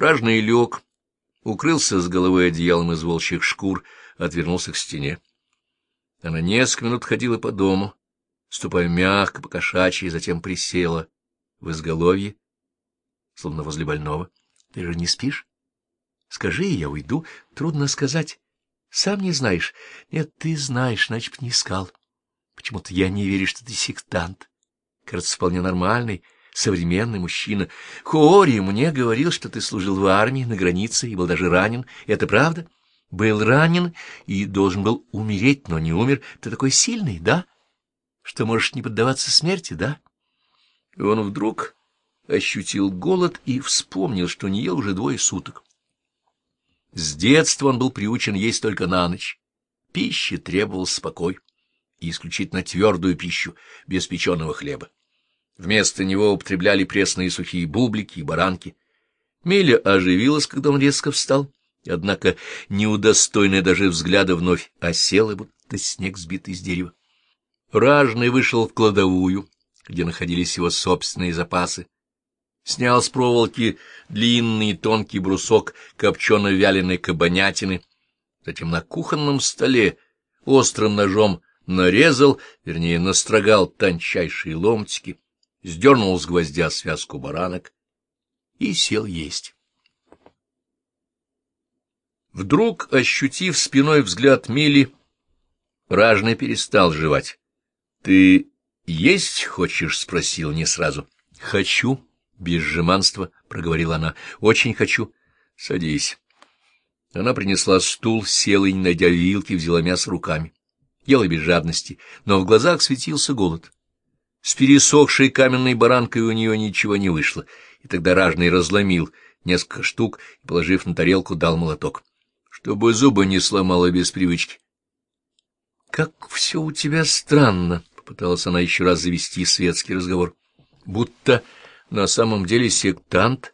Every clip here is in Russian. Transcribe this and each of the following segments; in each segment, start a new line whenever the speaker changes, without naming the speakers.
Ражный лег, укрылся с головой одеялом из волчьих шкур, отвернулся к стене. Она несколько минут ходила по дому, ступая мягко, покошачьи, затем присела в изголовье, словно возле больного. — Ты же не спишь? — Скажи, я уйду. Трудно сказать. Сам не знаешь. Нет, ты знаешь, значит, не искал. Почему-то я не верю, что ты сектант. Кажется, вполне нормальный, современный мужчина. Хори мне говорил, что ты служил в армии на границе и был даже ранен. Это правда? Был ранен и должен был умереть, но не умер. Ты такой сильный, да? Что можешь не поддаваться смерти, да? И он вдруг ощутил голод и вспомнил, что не ел уже двое суток. С детства он был приучен есть только на ночь. Пищи требовал спокой и исключительно твердую пищу, без печеного хлеба. Вместо него употребляли пресные сухие бублики и баранки. Миля оживилась, когда он резко встал, однако неудостойная даже взгляда вновь осела, будто снег сбитый с дерева. Ражный вышел в кладовую, где находились его собственные запасы, снял с проволоки длинный тонкий брусок копчено-вяленой кабанятины, затем на кухонном столе острым ножом нарезал, вернее, настрогал тончайшие ломтики, сдернул с гвоздя связку баранок и сел есть. Вдруг, ощутив спиной взгляд Мили, ражный перестал жевать. — Ты есть хочешь? — спросил не сразу. — Хочу, — без жеманства проговорила она. — Очень хочу. — Садись. Она принесла стул, села и, не найдя вилки, взяла мясо руками. Ела без жадности, но в глазах светился голод. С пересохшей каменной баранкой у нее ничего не вышло, и тогда ражный разломил несколько штук и, положив на тарелку, дал молоток, чтобы зубы не сломала без привычки. — Как все у тебя странно! — попыталась она еще раз завести светский разговор. — Будто на самом деле сектант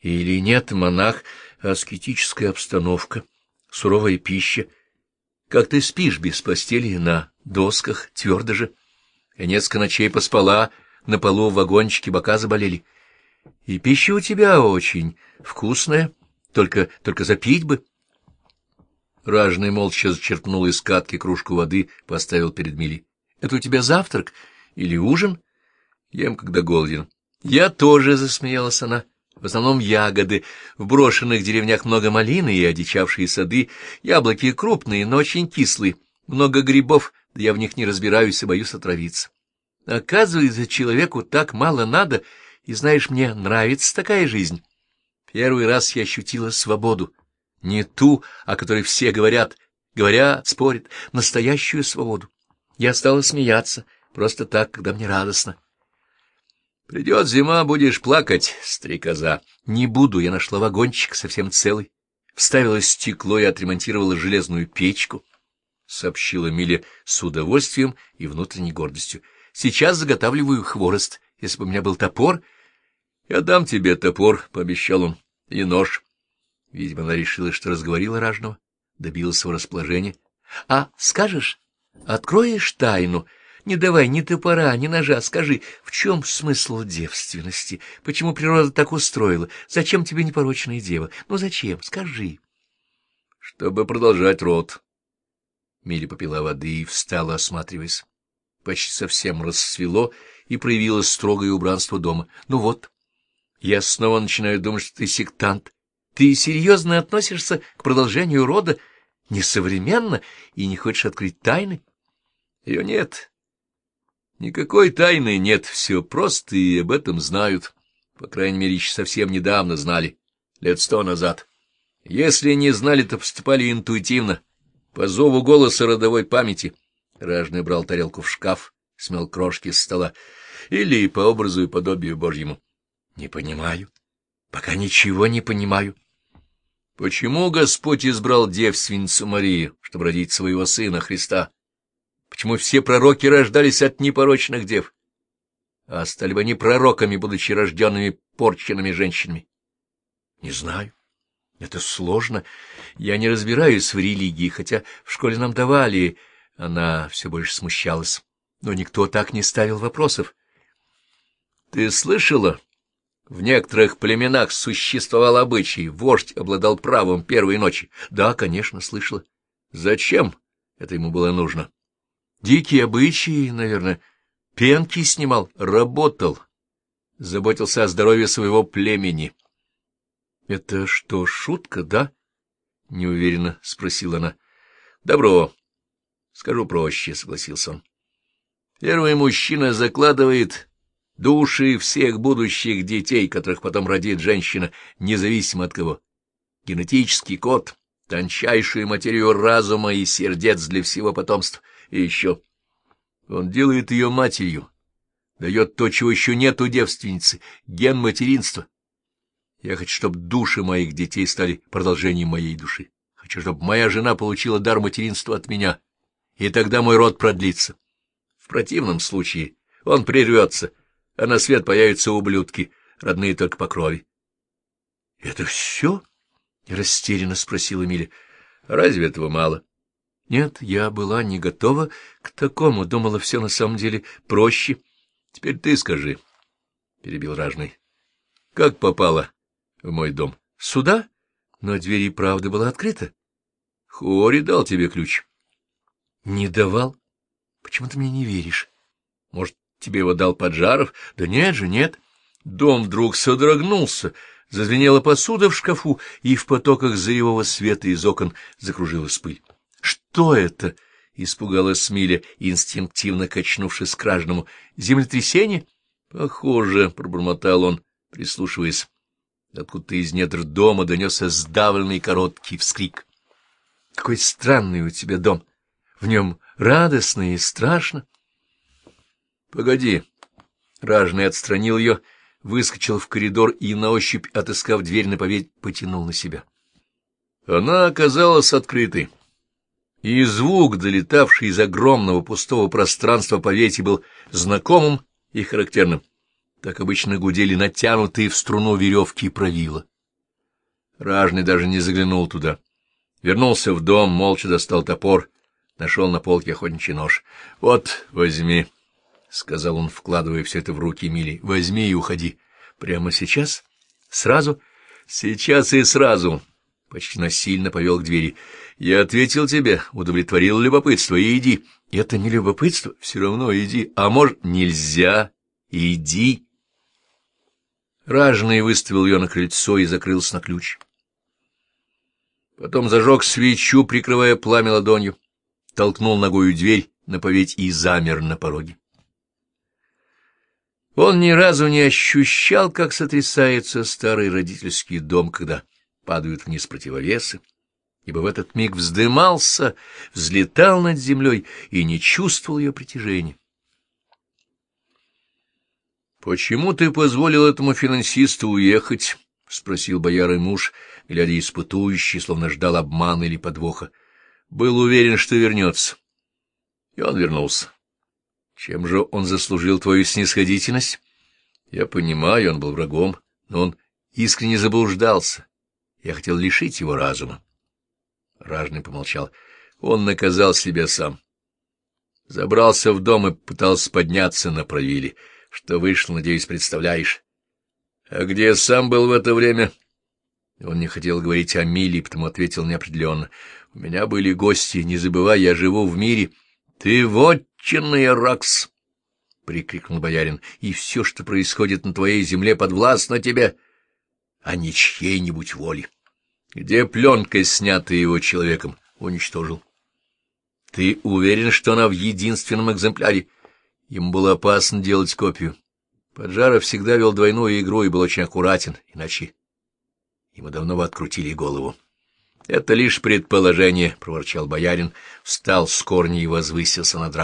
или нет, монах, аскетическая обстановка, суровая пища. Как ты спишь без постели на досках, твердо же? — я несколько ночей поспала, на полу в вагончике бока заболели. И пища у тебя очень вкусная, только, только запить бы. Ражный молча зачерпнул из катки кружку воды, поставил перед Мили. — Это у тебя завтрак или ужин? — Ем, когда голоден. — Я тоже, — засмеялась она. В основном ягоды. В брошенных деревнях много малины и одичавшие сады. Яблоки крупные, но очень кислые. Много грибов, да я в них не разбираюсь и боюсь отравиться. Оказывается, человеку так мало надо, и, знаешь, мне нравится такая жизнь. Первый раз я ощутила свободу. Не ту, о которой все говорят, говорят, спорят, настоящую свободу. Я стала смеяться, просто так, когда мне радостно. Придет зима, будешь плакать, стрекоза. Не буду, я нашла вагончик совсем целый. Вставила стекло и отремонтировала железную печку. — сообщила Миля с удовольствием и внутренней гордостью. — Сейчас заготавливаю хворост. Если бы у меня был топор... — Я дам тебе топор, — пообещал он, — и нож. Видимо, она решила, что разговорила ражного, добилась его расположения. — А скажешь, откроешь тайну? Не давай ни топора, ни ножа. Скажи, в чем смысл девственности? Почему природа так устроила? Зачем тебе непорочная дева? Ну зачем? Скажи. — Чтобы продолжать род. Миля попила воды и встала, осматриваясь. Почти совсем расцвело и проявилось строгое убранство дома. Ну вот, я снова начинаю думать, что ты сектант. Ты серьезно относишься к продолжению рода несовременно и не хочешь открыть тайны? Ее нет. Никакой тайны нет, все просто, и об этом знают. По крайней мере, еще совсем недавно знали, лет сто назад. Если не знали, то поступали интуитивно, по зову голоса родовой памяти ражный брал тарелку в шкаф, смел крошки с стола. Или по образу и подобию Божьему. Не понимаю. Пока ничего не понимаю. Почему Господь избрал девственницу Марию, чтобы родить своего сына Христа? Почему все пророки рождались от непорочных дев? А стали бы они пророками, будучи рожденными порченными женщинами? Не знаю. Это сложно. Я не разбираюсь в религии, хотя в школе нам давали. Она все больше смущалась. Но никто так не ставил вопросов. — Ты слышала? В некоторых племенах существовал обычай, вождь обладал правом первой ночи. Да, конечно, слышала. Зачем это ему было нужно? Дикие обычаи, наверное. Пенки снимал, работал, заботился о здоровье своего племени. — Это что, шутка, да? — неуверенно спросила она. — Добро. Скажу проще, — согласился он. Первый мужчина закладывает души всех будущих детей, которых потом родит женщина, независимо от кого. Генетический код, тончайшую материю разума и сердец для всего потомства. И еще он делает ее матерью, дает то, чего еще нет у девственницы, ген материнства. Я хочу, чтобы души моих детей стали продолжением моей души. Хочу, чтобы моя жена получила дар материнства от меня, и тогда мой род продлится. В противном случае он прервется, а на свет появятся ублюдки, родные только по крови. — Это все? — растерянно спросила Миля. — Разве этого мало? — Нет, я была не готова к такому, думала, все на самом деле проще. — Теперь ты скажи, — перебил ражный. — как попала в мой дом? — Сюда? Но дверь и правда была открыта. — Хори дал тебе ключ. — Не давал. Почему ты мне не веришь? Может, тебе его дал Поджаров? Да нет же, нет. Дом вдруг содрогнулся, зазвенела посуда в шкафу, и в потоках заевого света из окон закружилась пыль. — Что это? — испугалась Миля, инстинктивно качнувшись к кражному. — Землетрясение? — Похоже, — пробормотал он, прислушиваясь. Откуда-то из недр дома донесся сдавленный короткий вскрик. — Какой странный у тебя дом! В нем радостно и страшно. — Погоди. Ражный отстранил ее, выскочил в коридор и, на ощупь отыскав дверь на поведь, потянул на себя. Она оказалась открытой, и звук, долетавший из огромного пустого пространства повети, был знакомым и характерным. Так обычно гудели натянутые в струну веревки и правила. Ражный даже не заглянул туда. Вернулся в дом, молча достал топор нашел на полке охотничий нож. — Вот, возьми, — сказал он, вкладывая все это в руки Мили. — Возьми и уходи. — Прямо сейчас? Сразу? — Сейчас и сразу. Почти насильно повел к двери. — Я ответил тебе, удовлетворил любопытство, и иди. — Это не любопытство, все равно иди. А может, нельзя? Иди. Ражный выставил ее на крыльцо и закрылся на ключ. Потом зажег свечу, прикрывая пламя ладонью толкнул ногою дверь на поветь и замер на пороге. Он ни разу не ощущал, как сотрясается старый родительский дом, когда падают вниз противовесы, ибо в этот миг вздымался, взлетал над землей и не чувствовал ее притяжения. «Почему ты позволил этому финансисту уехать?» — спросил боярый муж, глядя испытующий, словно ждал обмана или подвоха. Был уверен, что вернется. И он вернулся. Чем же он заслужил твою снисходительность? Я понимаю, он был врагом, но он искренне заблуждался. Я хотел лишить его разума. Ражный помолчал. Он наказал себя сам. Забрался в дом и пытался подняться на правиле. Что вышло, надеюсь, представляешь. А где сам был в это время? Он не хотел говорить о Миле, потому ответил неопределенно. У меня были гости, не забывай, я живу в мире. — Ты вотчинный Ракс! — прикрикнул боярин. — И все, что происходит на твоей земле, подвластно тебе, а не чьей-нибудь воли. Где пленка, снятая его человеком? Уничтожил. — Ты уверен, что она в единственном экземпляре? Ему было опасно делать копию. Поджаров всегда вел двойную игру и был очень аккуратен, иначе ему давно бы открутили голову. — Это лишь предположение, — проворчал боярин, встал с корней и возвысился над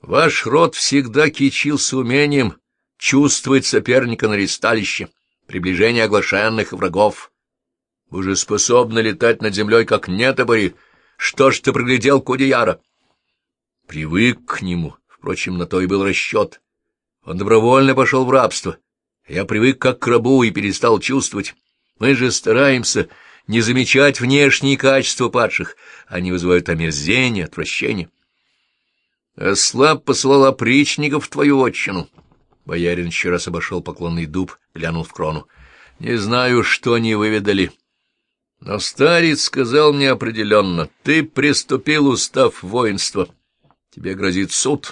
Ваш род всегда кичился умением чувствовать соперника на ристалище, приближение оглашенных врагов. Вы же способны летать над землей, как нетопыри. Что ж ты приглядел Кудеяра? Привык к нему, впрочем, на то и был расчет. Он добровольно пошел в рабство. Я привык как к рабу и перестал чувствовать. Мы же стараемся не замечать внешние качества падших, они вызывают омерзение, отвращение. Ослаб посылал опричников в твою отчину. Боярин еще раз обошел поклонный дуб, глянул в крону. — Не знаю, что они выведали. Но старец сказал мне определенно, ты приступил устав воинства. Тебе грозит суд,